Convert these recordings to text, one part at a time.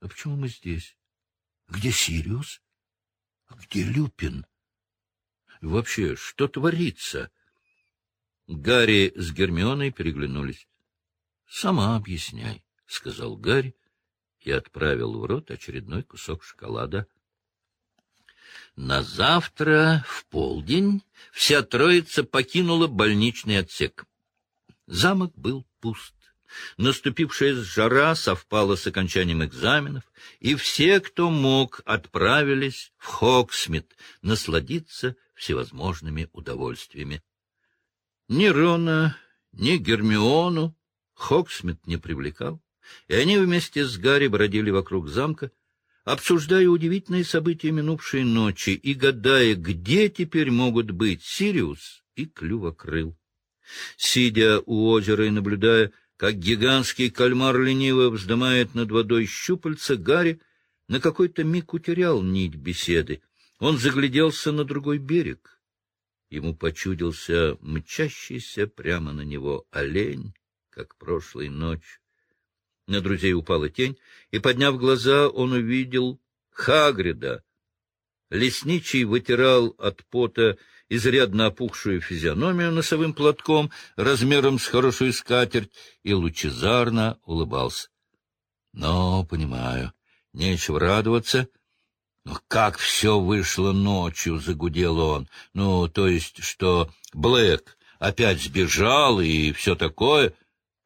— А почему мы здесь? Где Сириус? Где Люпин? Вообще, что творится? Гарри с Гермионой переглянулись. — Сама объясняй, — сказал Гарри и отправил в рот очередной кусок шоколада. На завтра в полдень вся троица покинула больничный отсек. Замок был пуст. Наступившая жара совпала с окончанием экзаменов, и все, кто мог, отправились в Хогсмид насладиться всевозможными удовольствиями. Ни Рона, ни Гермиону Хогсмид не привлекал, и они вместе с Гарри бродили вокруг замка, обсуждая удивительные события минувшей ночи и гадая, где теперь могут быть Сириус и Клювокрыл. Сидя у озера и наблюдая, как гигантский кальмар лениво вздымает над водой щупальца, Гарри на какой-то миг утерял нить беседы. Он загляделся на другой берег. Ему почудился мчащийся прямо на него олень, как прошлой ночью. На друзей упала тень, и, подняв глаза, он увидел Хагрида. Лесничий вытирал от пота изрядно опухшую физиономию носовым платком размером с хорошую скатерть и лучезарно улыбался. — Но, понимаю, нечего радоваться. Но как все вышло ночью, — загудел он. Ну, то есть, что Блэк опять сбежал и все такое.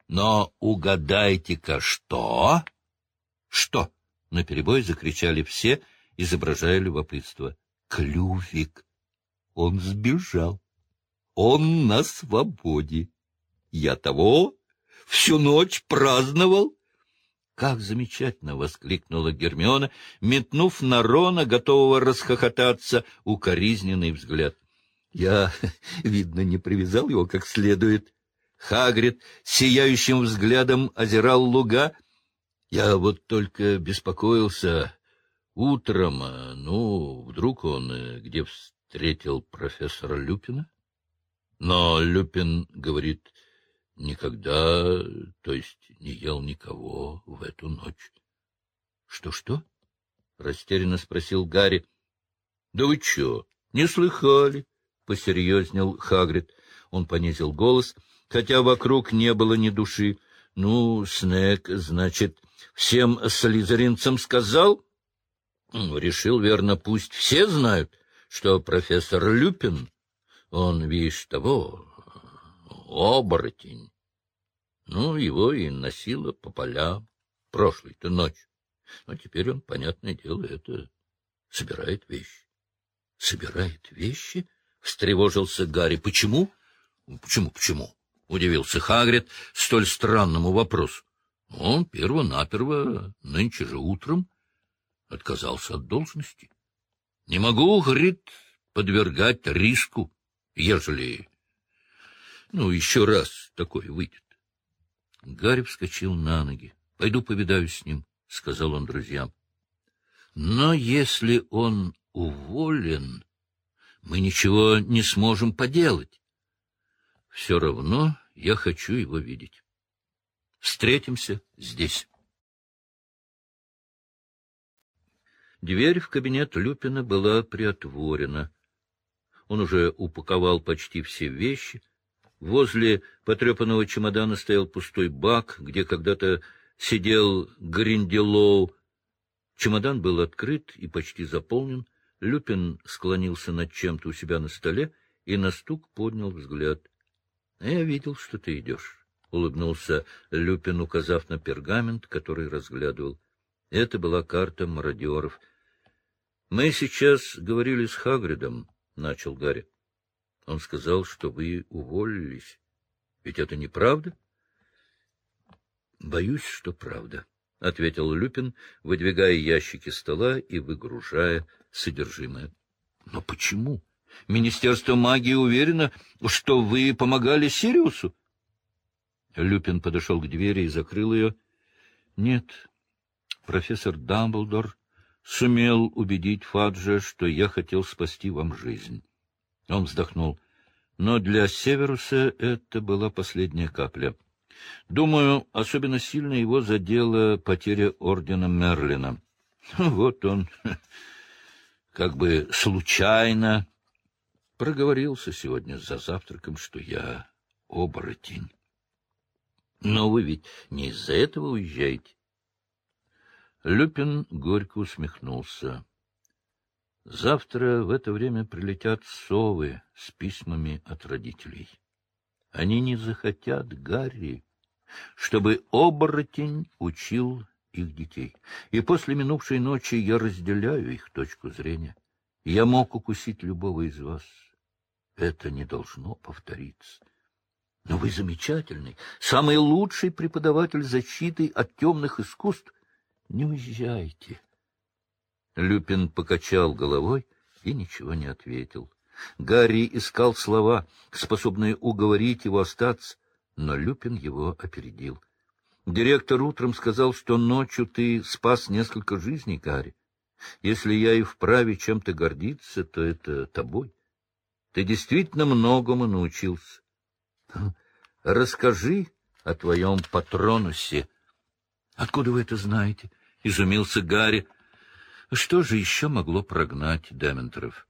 Но угадайте-ка, что? — Что? — наперебой закричали все, изображая любопытство. — Клювик. Он сбежал. Он на свободе. Я того всю ночь праздновал. «Как замечательно!» — воскликнула Гермиона, метнув на Рона, готового расхохотаться, укоризненный взгляд. «Я, видно, не привязал его как следует». Хагрид сияющим взглядом озирал луга. «Я вот только беспокоился утром, ну, вдруг он э, где встретил профессора Люпина. Но Люпин говорит, никогда, то есть не ел никого в эту ночь. Что — Что-что? — растерянно спросил Гарри. — Да вы чё, не слыхали? — посерьезнел Хагрид. Он понизил голос, хотя вокруг не было ни души. — Ну, Снег, значит, всем слизеринцам сказал? — Решил, верно, пусть все знают. — что профессор Люпин, он, видишь, того, оборотень. Ну, его и носило по полям прошлой-то ночью. Но теперь он, понятное дело, это собирает вещи. — Собирает вещи? — встревожился Гарри. — Почему? — Почему, почему? — удивился Хагрид столь странному вопросу. Он перво-наперво нынче же утром отказался от должности. Не могу, говорит, подвергать риску, ежели... Ну, еще раз такое выйдет. Гарри вскочил на ноги. — Пойду повидаюсь с ним, — сказал он друзьям. — Но если он уволен, мы ничего не сможем поделать. Все равно я хочу его видеть. Встретимся здесь. Дверь в кабинет Люпина была приотворена. Он уже упаковал почти все вещи. Возле потрепанного чемодана стоял пустой бак, где когда-то сидел Гринделоу. Чемодан был открыт и почти заполнен. Люпин склонился над чем-то у себя на столе и на стук поднял взгляд. — Я видел, что ты идешь, — улыбнулся Люпин, указав на пергамент, который разглядывал. Это была карта мародеров —— Мы сейчас говорили с Хагридом, — начал Гарри. Он сказал, что вы уволились. Ведь это неправда? — Боюсь, что правда, — ответил Люпин, выдвигая ящики стола и выгружая содержимое. — Но почему? Министерство магии уверено, что вы помогали Сириусу? Люпин подошел к двери и закрыл ее. — Нет, профессор Дамблдор сумел убедить Фаджа, что я хотел спасти вам жизнь. Он вздохнул. Но для Северуса это была последняя капля. Думаю, особенно сильно его задела потеря ордена Мерлина. Вот он, как бы случайно, проговорился сегодня за завтраком, что я оборотень. Но вы ведь не из-за этого уезжаете. Люпин горько усмехнулся. Завтра в это время прилетят совы с письмами от родителей. Они не захотят, Гарри, чтобы оборотень учил их детей. И после минувшей ночи я разделяю их точку зрения. Я мог укусить любого из вас. Это не должно повториться. Но вы замечательный, самый лучший преподаватель защиты от темных искусств. Не уезжайте. Люпин покачал головой и ничего не ответил. Гарри искал слова, способные уговорить его остаться, но Люпин его опередил. Директор утром сказал, что ночью ты спас несколько жизней, Гарри. Если я и вправе чем-то гордиться, то это тобой. Ты действительно многому научился. Расскажи о твоем патронусе. — Откуда вы это знаете? — изумился Гарри. Что же еще могло прогнать Дементеров?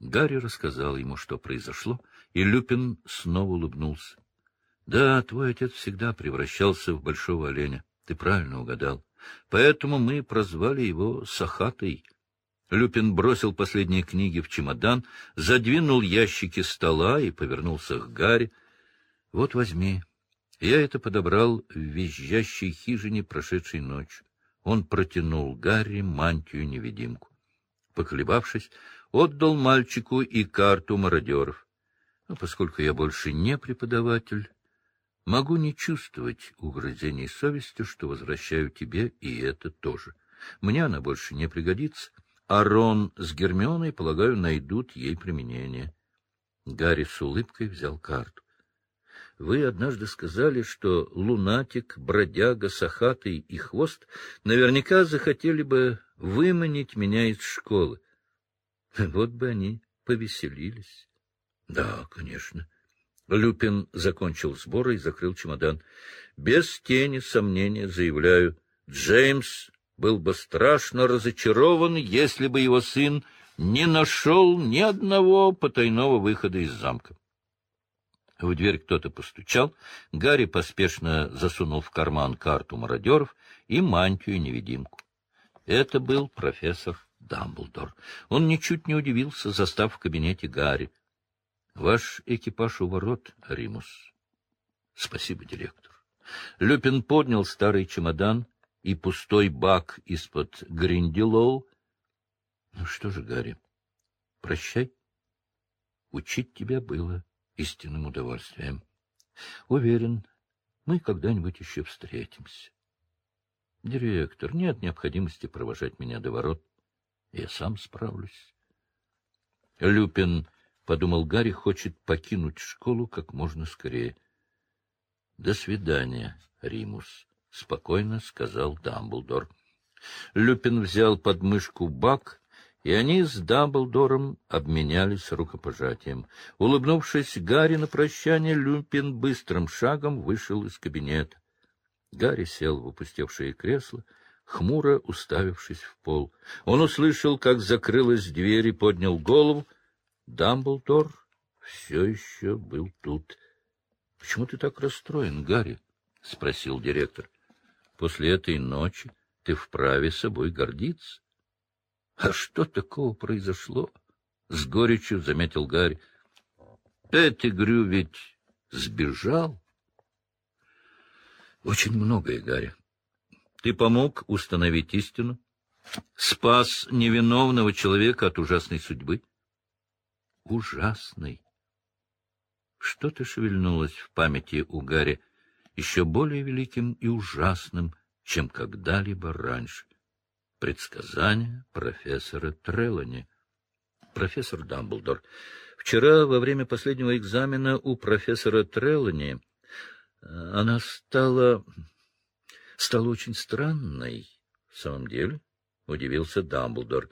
Гарри рассказал ему, что произошло, и Люпин снова улыбнулся. — Да, твой отец всегда превращался в большого оленя. Ты правильно угадал. Поэтому мы прозвали его Сахатой. Люпин бросил последние книги в чемодан, задвинул ящики стола и повернулся к Гарри. — Вот возьми. Я это подобрал в визжащей хижине прошедшей ночью. Он протянул Гарри мантию-невидимку. Поколебавшись, отдал мальчику и карту мародеров. Но поскольку я больше не преподаватель, могу не чувствовать угрызений совести, что возвращаю тебе и это тоже. Мне она больше не пригодится, а Рон с Гермионой, полагаю, найдут ей применение. Гарри с улыбкой взял карту. Вы однажды сказали, что лунатик, бродяга, сахатый и хвост наверняка захотели бы выманить меня из школы. Вот бы они повеселились. Да, конечно. Люпин закончил сборы и закрыл чемодан. Без тени сомнения заявляю, Джеймс был бы страшно разочарован, если бы его сын не нашел ни одного потайного выхода из замка. В дверь кто-то постучал. Гарри поспешно засунул в карман карту мародеров и мантию-невидимку. Это был профессор Дамблдор. Он ничуть не удивился, застав в кабинете Гарри. — Ваш экипаж у ворот, Римус. — Спасибо, директор. Люпин поднял старый чемодан и пустой бак из-под Гриндилоу. — Ну что же, Гарри, прощай. Учить тебя было истинным удовольствием. Уверен, мы когда-нибудь еще встретимся. Директор, нет необходимости провожать меня до ворот. Я сам справлюсь. Люпин, — подумал Гарри, — хочет покинуть школу как можно скорее. — До свидания, Римус, — спокойно сказал Дамблдор. Люпин взял под мышку бак и они с Дамблдором обменялись рукопожатием. Улыбнувшись Гарри на прощание, Люпин быстрым шагом вышел из кабинета. Гарри сел в опустевшее кресло, хмуро уставившись в пол. Он услышал, как закрылась дверь и поднял голову. Дамблдор все еще был тут. — Почему ты так расстроен, Гарри? — спросил директор. — После этой ночи ты вправе собой гордиться. А что такого произошло? — с горечью заметил Гарри. — Петтигрю ведь сбежал. — Очень многое, Гарри. Ты помог установить истину, спас невиновного человека от ужасной судьбы. Ужасной. Что-то шевельнулось в памяти у Гарри еще более великим и ужасным, чем когда-либо раньше предсказания профессора Трелани. Профессор Дамблдор, вчера во время последнего экзамена у профессора Трелани э, она стала... стала очень странной. В самом деле, удивился Дамблдор.